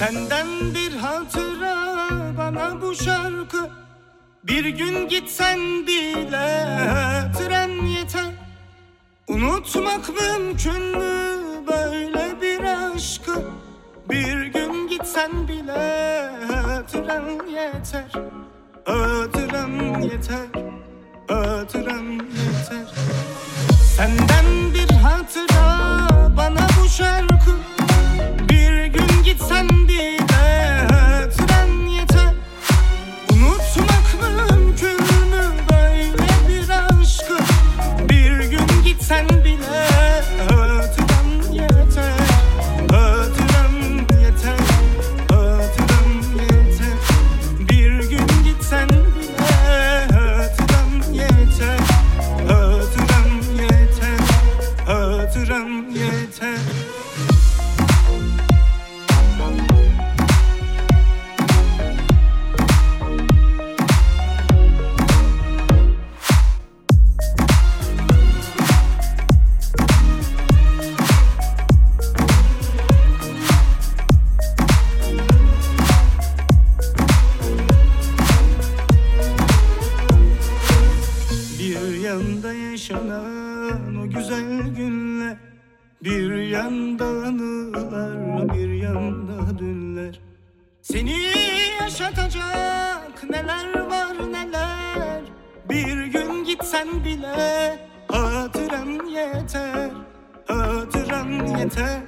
Senden bir hatıra bana bu şarkı. Bir gün gitsen bile tren yeter. Unutmak mümkün mü böyle bir aşkı? Bir gün gitsen bile tren yeter. Hatıram yeter Hatıram yeter. Senden bir hatıra yaşanan o güzel günler Bir yanda anılar bir yanda dünler Seni yaşatacak neler var neler? Bir gün gitsen bile hatıram yeter Hatıram yeter